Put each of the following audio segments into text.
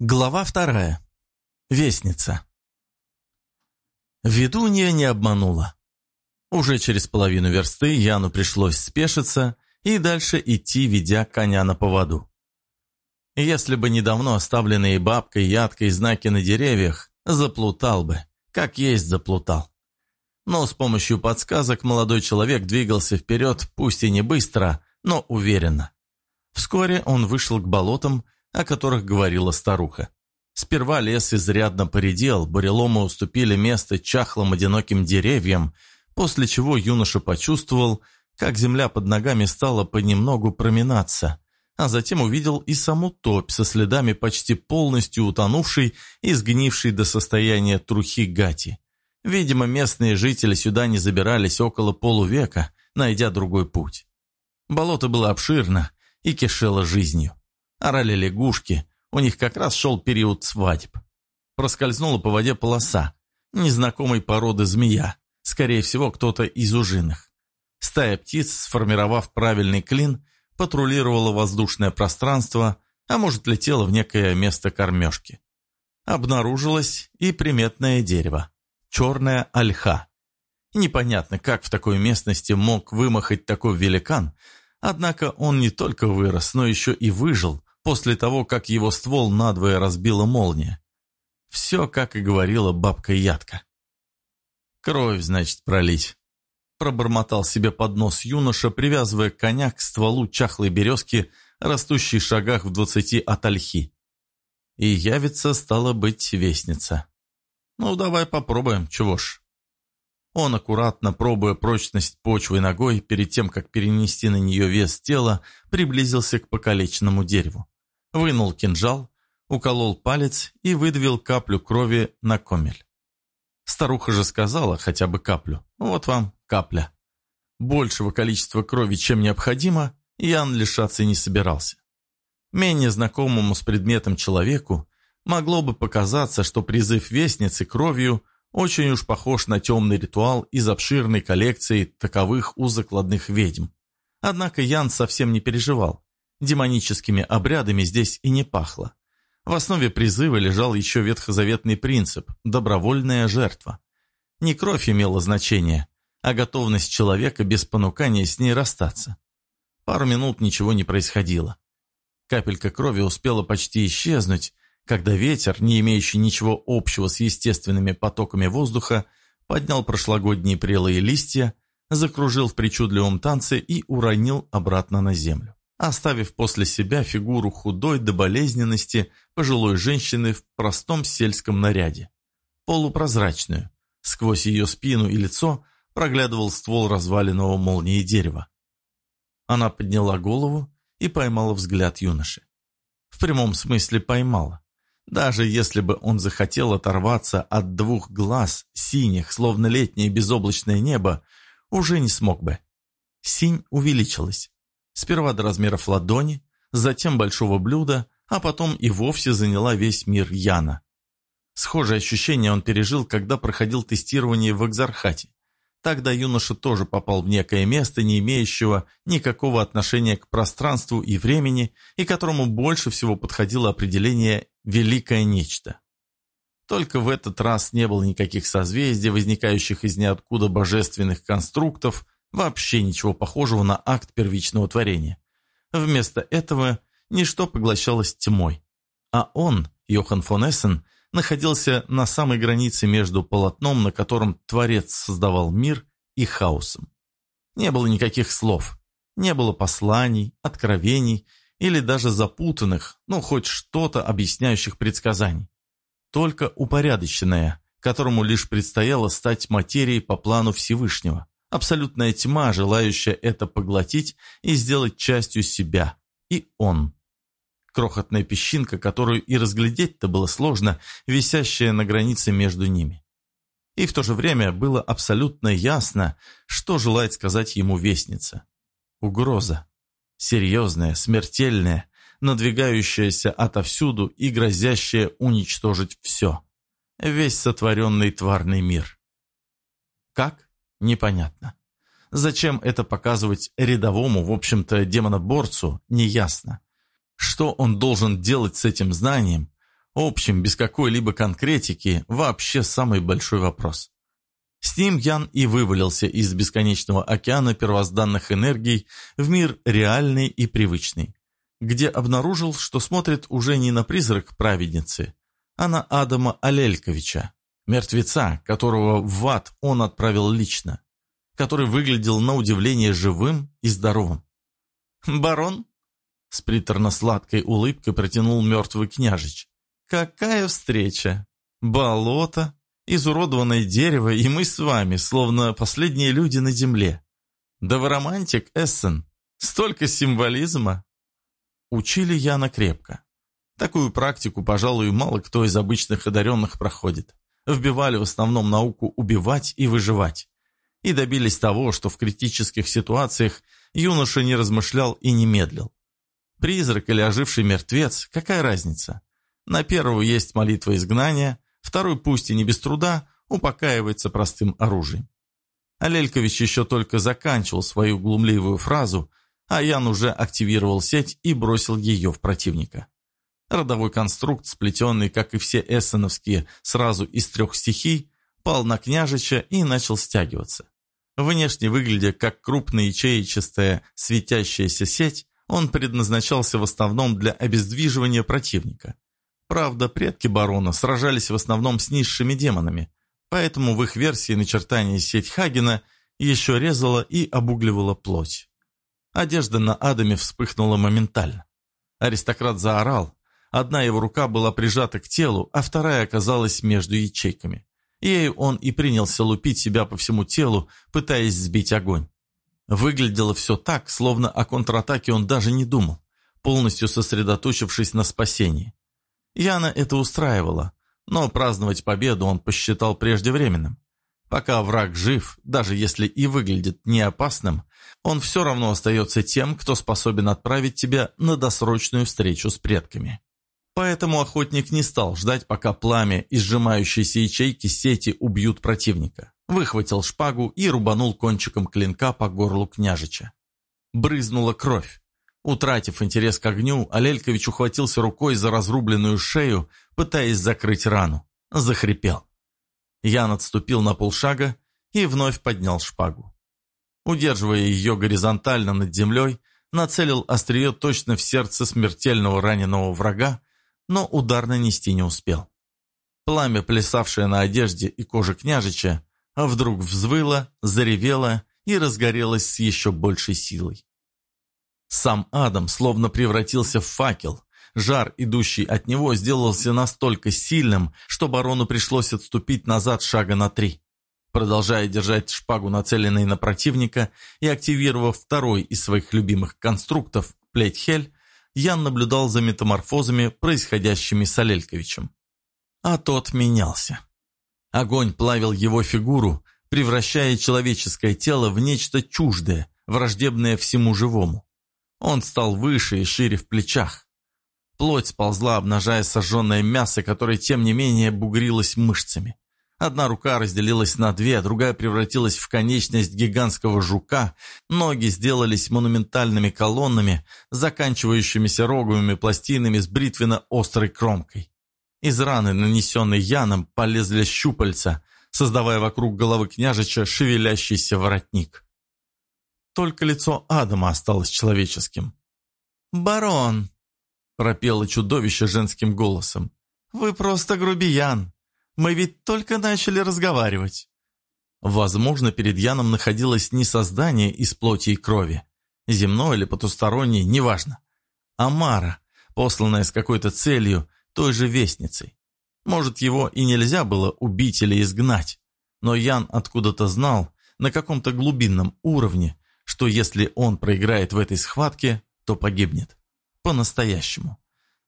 Глава вторая. Вестница. Ведунья не обманула. Уже через половину версты Яну пришлось спешиться и дальше идти, ведя коня на поводу. Если бы недавно оставленные бабкой ядкой знаки на деревьях, заплутал бы, как есть заплутал. Но с помощью подсказок молодой человек двигался вперед, пусть и не быстро, но уверенно. Вскоре он вышел к болотам, о которых говорила старуха. Сперва лес изрядно поредел, буреломы уступили место чахлым одиноким деревьям, после чего юноша почувствовал, как земля под ногами стала понемногу проминаться, а затем увидел и саму топь со следами почти полностью утонувшей и сгнившей до состояния трухи гати. Видимо, местные жители сюда не забирались около полувека, найдя другой путь. Болото было обширно и кишело жизнью. Орали лягушки, у них как раз шел период свадеб. Проскользнула по воде полоса, незнакомой породы змея, скорее всего, кто-то из ужиных. Стая птиц, сформировав правильный клин, патрулировала воздушное пространство, а может, летела в некое место кормежки. Обнаружилось и приметное дерево – черная ольха. Непонятно, как в такой местности мог вымахать такой великан, однако он не только вырос, но еще и выжил, после того, как его ствол надвое разбила молния. Все, как и говорила бабка Ядка. «Кровь, значит, пролить», — пробормотал себе под нос юноша, привязывая коня к стволу чахлой березки, растущей в шагах в двадцати от ольхи. И явится, стала быть, вестница. «Ну, давай попробуем, чего ж». Он, аккуратно пробуя прочность почвы ногой, перед тем, как перенести на нее вес тела, приблизился к покалеченному дереву вынул кинжал, уколол палец и выдавил каплю крови на комель. Старуха же сказала хотя бы каплю. Вот вам капля. Большего количества крови, чем необходимо, Ян лишаться не собирался. Менее знакомому с предметом человеку могло бы показаться, что призыв вестницы кровью очень уж похож на темный ритуал из обширной коллекции таковых у закладных ведьм. Однако Ян совсем не переживал. Демоническими обрядами здесь и не пахло. В основе призыва лежал еще ветхозаветный принцип – добровольная жертва. Не кровь имела значение, а готовность человека без понукания с ней расстаться. Пару минут ничего не происходило. Капелька крови успела почти исчезнуть, когда ветер, не имеющий ничего общего с естественными потоками воздуха, поднял прошлогодние прелые листья, закружил в причудливом танце и уронил обратно на землю оставив после себя фигуру худой до болезненности пожилой женщины в простом сельском наряде. Полупрозрачную. Сквозь ее спину и лицо проглядывал ствол разваленного молнии дерева. Она подняла голову и поймала взгляд юноши. В прямом смысле поймала. Даже если бы он захотел оторваться от двух глаз, синих, словно летнее безоблачное небо, уже не смог бы. Синь увеличилась. Сперва до размеров ладони, затем большого блюда, а потом и вовсе заняла весь мир Яна. Схожее ощущение он пережил, когда проходил тестирование в Экзархате. Тогда юноша тоже попал в некое место, не имеющего никакого отношения к пространству и времени, и которому больше всего подходило определение «великое нечто». Только в этот раз не было никаких созвездий, возникающих из ниоткуда божественных конструктов, Вообще ничего похожего на акт первичного творения. Вместо этого ничто поглощалось тьмой. А он, Йохан фон Эссен, находился на самой границе между полотном, на котором Творец создавал мир, и хаосом. Не было никаких слов, не было посланий, откровений или даже запутанных, ну хоть что-то объясняющих предсказаний. Только упорядоченное, которому лишь предстояло стать материей по плану Всевышнего. Абсолютная тьма, желающая это поглотить и сделать частью себя. И он. Крохотная песчинка, которую и разглядеть-то было сложно, висящая на границе между ними. И в то же время было абсолютно ясно, что желает сказать ему вестница. Угроза. Серьезная, смертельная, надвигающаяся отовсюду и грозящая уничтожить все. Весь сотворенный тварный мир. Как? Непонятно. Зачем это показывать рядовому, в общем-то, демоноборцу, неясно. Что он должен делать с этим знанием, Общим, без какой-либо конкретики, вообще самый большой вопрос. С ним Ян и вывалился из бесконечного океана первозданных энергий в мир реальный и привычный, где обнаружил, что смотрит уже не на призрак праведницы, а на Адама Алельковича, мертвеца, которого в ад он отправил лично, который выглядел на удивление живым и здоровым. «Барон?» — с приторно-сладкой улыбкой протянул мертвый княжич. «Какая встреча! Болото, изуродованное дерево, и мы с вами, словно последние люди на земле. Да вы романтик, Эссен! Столько символизма!» Учили Яна крепко. Такую практику, пожалуй, мало кто из обычных одаренных проходит. Вбивали в основном науку убивать и выживать. И добились того, что в критических ситуациях юноша не размышлял и не медлил. Призрак или оживший мертвец, какая разница? На первую есть молитва изгнания, второй, пусть и не без труда, упокаивается простым оружием. Алелькович еще только заканчивал свою глумливую фразу, а Ян уже активировал сеть и бросил ее в противника. Родовой конструкт, сплетенный, как и все эссеновские, сразу из трех стихий, пал на княжича и начал стягиваться. Внешне выглядя как крупная ячеечистая светящаяся сеть, он предназначался в основном для обездвиживания противника. Правда, предки барона сражались в основном с низшими демонами, поэтому в их версии начертания сеть Хагена еще резала и обугливала плоть. Одежда на Адаме вспыхнула моментально. Аристократ заорал, одна его рука была прижата к телу, а вторая оказалась между ячейками. Ею он и принялся лупить себя по всему телу, пытаясь сбить огонь. Выглядело все так, словно о контратаке он даже не думал, полностью сосредоточившись на спасении. Яна это устраивало, но праздновать победу он посчитал преждевременным. Пока враг жив, даже если и выглядит неопасным, он все равно остается тем, кто способен отправить тебя на досрочную встречу с предками. Поэтому охотник не стал ждать, пока пламя и сжимающиеся ячейки сети убьют противника. Выхватил шпагу и рубанул кончиком клинка по горлу княжича. Брызнула кровь. Утратив интерес к огню, Алелькович ухватился рукой за разрубленную шею, пытаясь закрыть рану. Захрипел. Ян отступил на полшага и вновь поднял шпагу. Удерживая ее горизонтально над землей, нацелил острие точно в сердце смертельного раненого врага, но удар нанести не успел. Пламя, плясавшее на одежде и коже княжича, вдруг взвыло, заревело и разгорелось с еще большей силой. Сам Адам словно превратился в факел. Жар, идущий от него, сделался настолько сильным, что барону пришлось отступить назад шага на три. Продолжая держать шпагу, нацеленной на противника, и активировав второй из своих любимых конструктов, плеть Хель, Ян наблюдал за метаморфозами, происходящими с Алельковичем. А тот менялся. Огонь плавил его фигуру, превращая человеческое тело в нечто чуждое, враждебное всему живому. Он стал выше и шире в плечах. Плоть сползла, обнажая сожженное мясо, которое, тем не менее, бугрилось мышцами. Одна рука разделилась на две, другая превратилась в конечность гигантского жука, ноги сделались монументальными колоннами, заканчивающимися роговыми пластинами с бритвенно-острой кромкой. Из раны, нанесенной Яном, полезли щупальца, создавая вокруг головы княжича шевелящийся воротник. Только лицо Адама осталось человеческим. «Барон!» — пропело чудовище женским голосом. «Вы просто грубиян!» Мы ведь только начали разговаривать». Возможно, перед Яном находилось не создание из плоти и крови, земное или потустороннее, неважно, а Мара, посланная с какой-то целью, той же вестницей. Может, его и нельзя было убить или изгнать, но Ян откуда-то знал, на каком-то глубинном уровне, что если он проиграет в этой схватке, то погибнет. По-настоящему.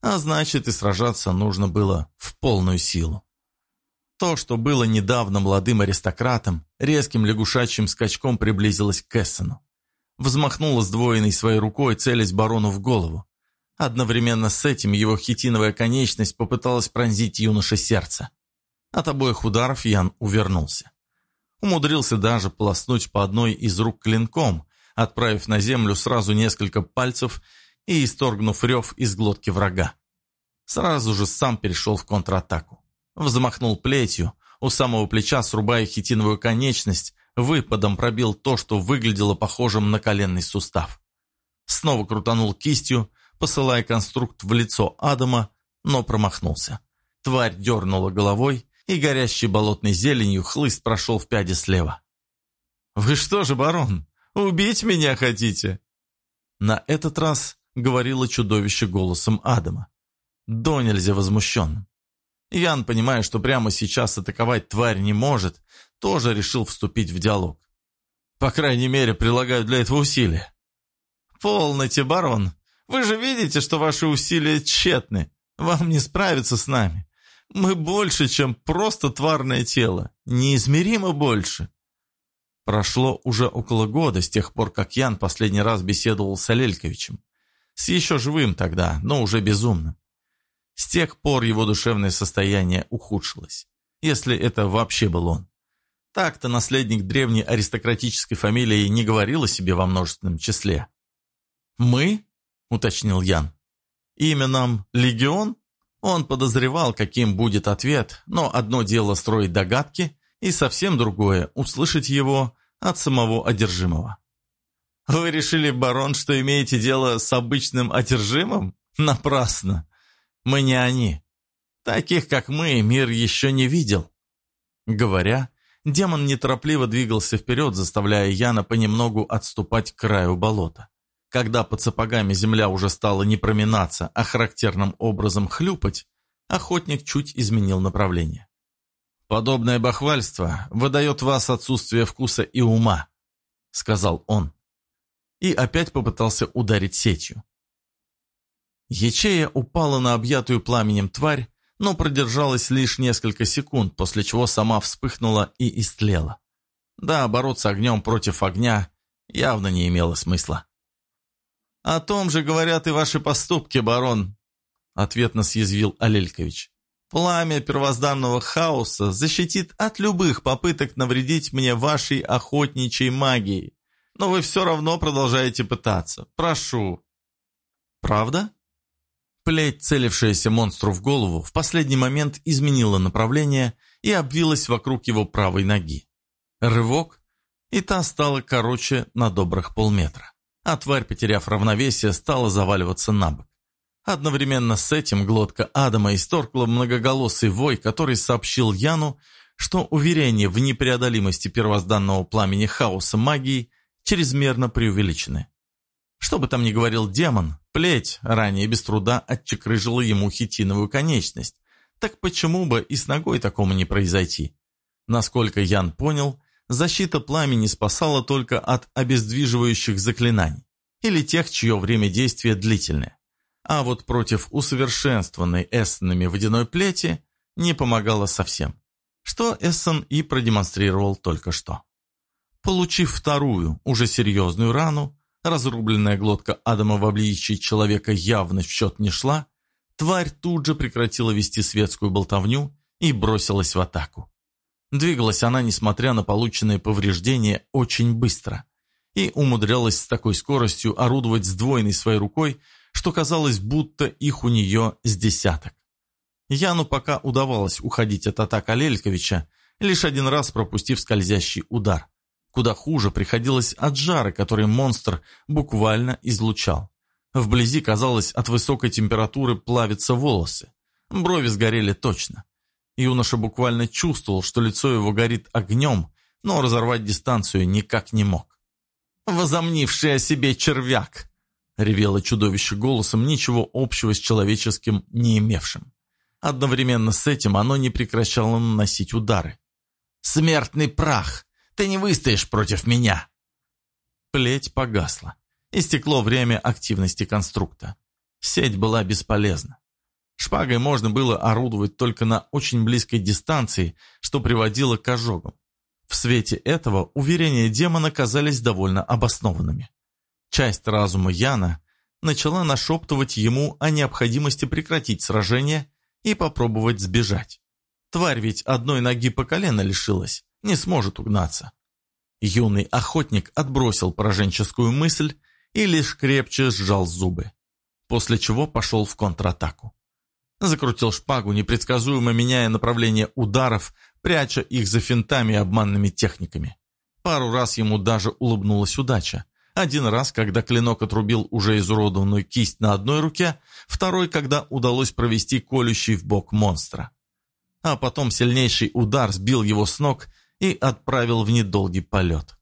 А значит, и сражаться нужно было в полную силу. То, что было недавно молодым аристократом, резким лягушачьим скачком приблизилось к Кессону. Взмахнула сдвоенной своей рукой, целясь барону в голову. Одновременно с этим его хитиновая конечность попыталась пронзить юноше сердце. От обоих ударов Ян увернулся. Умудрился даже полоснуть по одной из рук клинком, отправив на землю сразу несколько пальцев и исторгнув рев из глотки врага. сразу же сам перешел в контратаку. Взмахнул плетью, у самого плеча срубая хитиновую конечность, выпадом пробил то, что выглядело похожим на коленный сустав. Снова крутанул кистью, посылая конструкт в лицо Адама, но промахнулся. Тварь дернула головой, и горящей болотной зеленью хлыст прошел в пяде слева. «Вы что же, барон, убить меня хотите?» На этот раз говорило чудовище голосом Адама. До нельзя возмущенным. Ян, понимая, что прямо сейчас атаковать тварь не может, тоже решил вступить в диалог. По крайней мере, прилагаю для этого усилия. «Полноте, барон. Вы же видите, что ваши усилия тщетны. Вам не справиться с нами. Мы больше, чем просто тварное тело. Неизмеримо больше». Прошло уже около года с тех пор, как Ян последний раз беседовал с Алельковичем. С еще живым тогда, но уже безумным. С тех пор его душевное состояние ухудшилось, если это вообще был он. Так-то наследник древней аристократической фамилии не говорил о себе во множественном числе. «Мы?» — уточнил Ян. «Имя нам Легион?» Он подозревал, каким будет ответ, но одно дело строить догадки, и совсем другое — услышать его от самого одержимого. «Вы решили, барон, что имеете дело с обычным одержимым? Напрасно. Мы не они. Таких, как мы, мир еще не видел». Говоря, демон неторопливо двигался вперед, заставляя Яна понемногу отступать к краю болота. Когда под сапогами земля уже стала не проминаться, а характерным образом хлюпать, охотник чуть изменил направление. «Подобное бахвальство выдает вас отсутствие вкуса и ума», — сказал он. И опять попытался ударить сетью. Ячея упала на объятую пламенем тварь, но продержалась лишь несколько секунд, после чего сама вспыхнула и истлела. Да, бороться огнем против огня явно не имело смысла. «О том же говорят и ваши поступки, барон», — ответно съязвил Алелькович. «Пламя первозданного хаоса защитит от любых попыток навредить мне вашей охотничьей магией, но вы все равно продолжаете пытаться. Прошу». «Правда?» Плеть, целившаяся монстру в голову, в последний момент изменила направление и обвилась вокруг его правой ноги. Рывок, и та стала короче на добрых полметра. А тварь, потеряв равновесие, стала заваливаться на бок. Одновременно с этим глотка Адама исторгла многоголосый вой, который сообщил Яну, что уверения в непреодолимости первозданного пламени хаоса магии чрезмерно преувеличены. Что бы там ни говорил демон, плеть ранее без труда отчекрыжила ему хитиновую конечность. Так почему бы и с ногой такому не произойти? Насколько Ян понял, защита пламени спасала только от обездвиживающих заклинаний или тех, чье время действия длительное. А вот против усовершенствованной эссенами водяной плети не помогала совсем, что Эссен и продемонстрировал только что. Получив вторую, уже серьезную рану, Разрубленная глотка Адама в обличии человека явно в счет не шла. Тварь тут же прекратила вести светскую болтовню и бросилась в атаку. Двигалась она, несмотря на полученные повреждения, очень быстро и умудрялась с такой скоростью орудовать сдвоенной своей рукой, что казалось, будто их у нее с десяток. Яну пока удавалось уходить от атак Алельковича, лишь один раз пропустив скользящий удар. Куда хуже приходилось от жара, который монстр буквально излучал. Вблизи, казалось, от высокой температуры плавятся волосы. Брови сгорели точно. Юноша буквально чувствовал, что лицо его горит огнем, но разорвать дистанцию никак не мог. «Возомнивший о себе червяк!» — ревело чудовище голосом, ничего общего с человеческим не имевшим. Одновременно с этим оно не прекращало наносить удары. «Смертный прах! Ты не выстоишь против меня!» Плеть погасла. Истекло время активности конструкта. Сеть была бесполезна. Шпагой можно было орудовать только на очень близкой дистанции, что приводило к ожогам. В свете этого уверения демона казались довольно обоснованными. Часть разума Яна начала нашептывать ему о необходимости прекратить сражение и попробовать сбежать. Тварь ведь одной ноги по колено лишилась, не сможет угнаться. Юный охотник отбросил пораженческую мысль и лишь крепче сжал зубы, после чего пошел в контратаку. Закрутил шпагу, непредсказуемо меняя направление ударов, пряча их за финтами и обманными техниками. Пару раз ему даже улыбнулась удача. Один раз, когда клинок отрубил уже изуродованную кисть на одной руке, второй, когда удалось провести колющий в бок монстра. А потом сильнейший удар сбил его с ног и отправил в недолгий полет.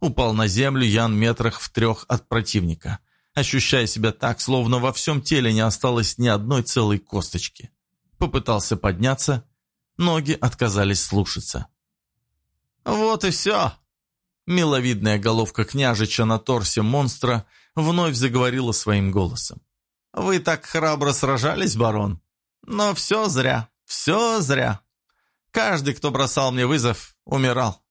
Упал на землю Ян метрах в трех от противника, ощущая себя так, словно во всем теле не осталось ни одной целой косточки. Попытался подняться, ноги отказались слушаться. «Вот и все!» Миловидная головка княжича на торсе монстра вновь заговорила своим голосом. «Вы так храбро сражались, барон? Но все зря, все зря. Каждый, кто бросал мне вызов, умирал».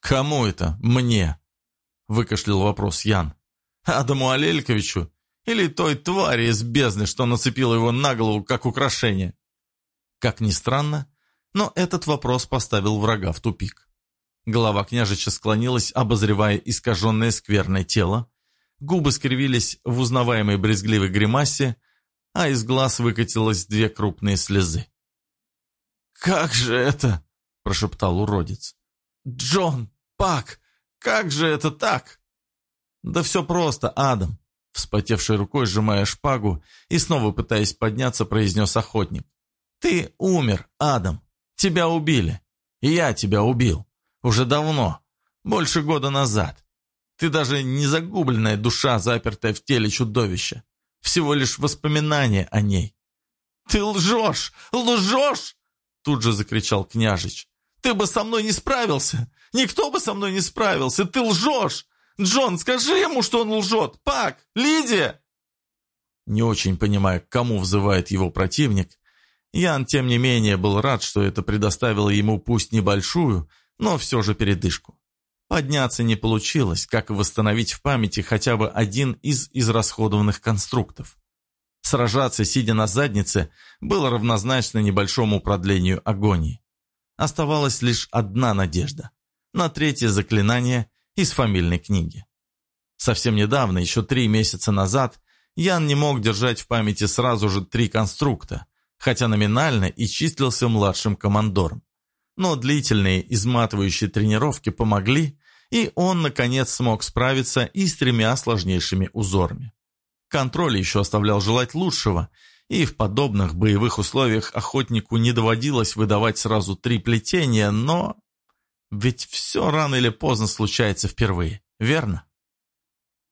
«Кому это? Мне?» — выкашлял вопрос Ян. «Адаму Алельковичу или той твари из бездны, что нацепила его на голову как украшение?» Как ни странно, но этот вопрос поставил врага в тупик. Голова княжича склонилась, обозревая искаженное скверное тело. Губы скривились в узнаваемой брезгливой гримасе, а из глаз выкатилось две крупные слезы. «Как же это?» – прошептал уродец. «Джон! Пак! Как же это так?» «Да все просто, Адам!» Вспотевшей рукой, сжимая шпагу и снова пытаясь подняться, произнес охотник. «Ты умер, Адам! Тебя убили! Я тебя убил!» Уже давно. Больше года назад. Ты даже не загубленная душа, запертая в теле чудовища. Всего лишь воспоминание о ней. «Ты лжешь! Лжешь!» Тут же закричал княжич. «Ты бы со мной не справился! Никто бы со мной не справился! Ты лжешь! Джон, скажи ему, что он лжет! Пак! Лидия!» Не очень понимая, к кому взывает его противник, Ян, тем не менее, был рад, что это предоставило ему пусть небольшую, но все же передышку. Подняться не получилось, как восстановить в памяти хотя бы один из израсходованных конструктов. Сражаться, сидя на заднице, было равнозначно небольшому продлению агонии. Оставалась лишь одна надежда – на третье заклинание из фамильной книги. Совсем недавно, еще три месяца назад, Ян не мог держать в памяти сразу же три конструкта, хотя номинально и числился младшим командором но длительные изматывающие тренировки помогли, и он, наконец, смог справиться и с тремя сложнейшими узорами. Контроль еще оставлял желать лучшего, и в подобных боевых условиях охотнику не доводилось выдавать сразу три плетения, но... Ведь все рано или поздно случается впервые, верно?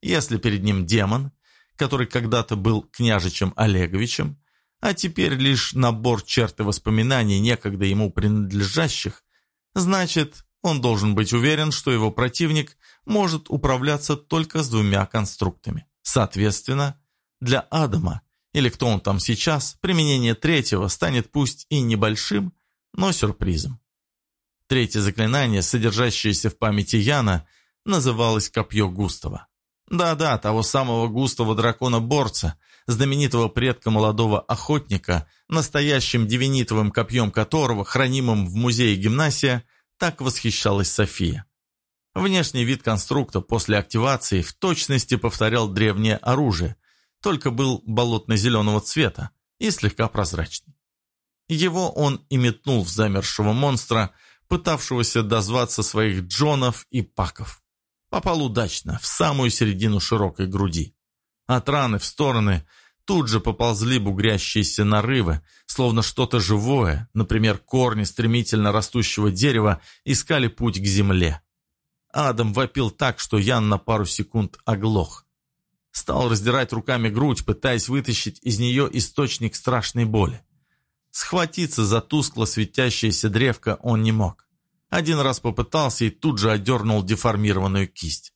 Если перед ним демон, который когда-то был княжичем Олеговичем, а теперь лишь набор черт и воспоминаний некогда ему принадлежащих, значит, он должен быть уверен, что его противник может управляться только с двумя конструктами. Соответственно, для Адама, или кто он там сейчас, применение третьего станет пусть и небольшим, но сюрпризом. Третье заклинание, содержащееся в памяти Яна, называлось «Копье Густава». Да-да, того самого густого дракона-борца, знаменитого предка молодого охотника, настоящим девинитовым копьем которого, хранимым в музее гимнасия, так восхищалась София. Внешний вид конструкта после активации в точности повторял древнее оружие, только был болотно-зеленого цвета и слегка прозрачный. Его он и метнул в замершего монстра, пытавшегося дозваться своих Джонов и Паков. Попал удачно, в самую середину широкой груди. От раны в стороны тут же поползли бугрящиеся нарывы, словно что-то живое, например, корни стремительно растущего дерева, искали путь к земле. Адам вопил так, что Ян на пару секунд оглох. Стал раздирать руками грудь, пытаясь вытащить из нее источник страшной боли. Схватиться за тускло светящееся древко он не мог. Один раз попытался и тут же отдернул деформированную кисть.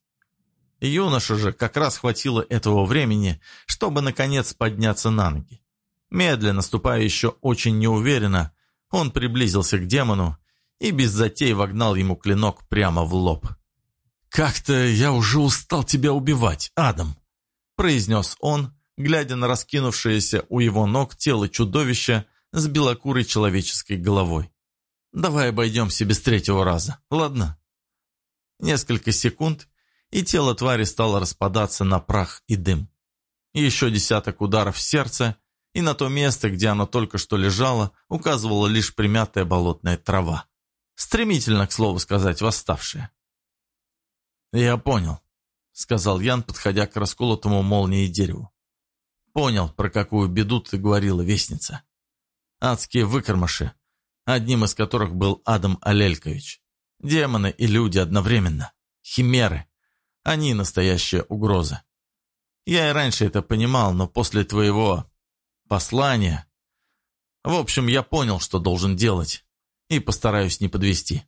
Юноша же как раз хватило этого времени, чтобы, наконец, подняться на ноги. Медленно, ступая еще очень неуверенно, он приблизился к демону и без затей вогнал ему клинок прямо в лоб. «Как-то я уже устал тебя убивать, Адам», произнес он, глядя на раскинувшееся у его ног тело чудовища с белокурой человеческой головой. «Давай обойдемся без третьего раза, ладно?» Несколько секунд, и тело твари стало распадаться на прах и дым. Еще десяток ударов в сердце, и на то место, где оно только что лежало, указывала лишь примятая болотная трава. Стремительно, к слову сказать, восставшая. «Я понял», — сказал Ян, подходя к расколотому молнией дереву. «Понял, про какую беду ты говорила, вестница. Адские выкормыши, одним из которых был Адам Алелькович. Демоны и люди одновременно. Химеры. Они настоящая угроза. Я и раньше это понимал, но после твоего послания... В общем, я понял, что должен делать, и постараюсь не подвести.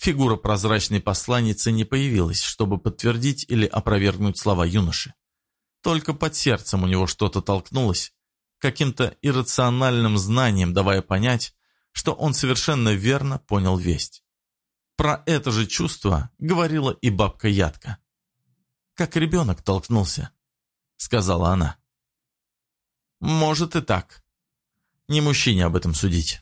Фигура прозрачной посланницы не появилась, чтобы подтвердить или опровергнуть слова юноши. Только под сердцем у него что-то толкнулось, каким-то иррациональным знанием давая понять, что он совершенно верно понял весть. Про это же чувство говорила и бабка Ядка. «Как ребенок толкнулся», — сказала она. «Может и так. Не мужчине об этом судить».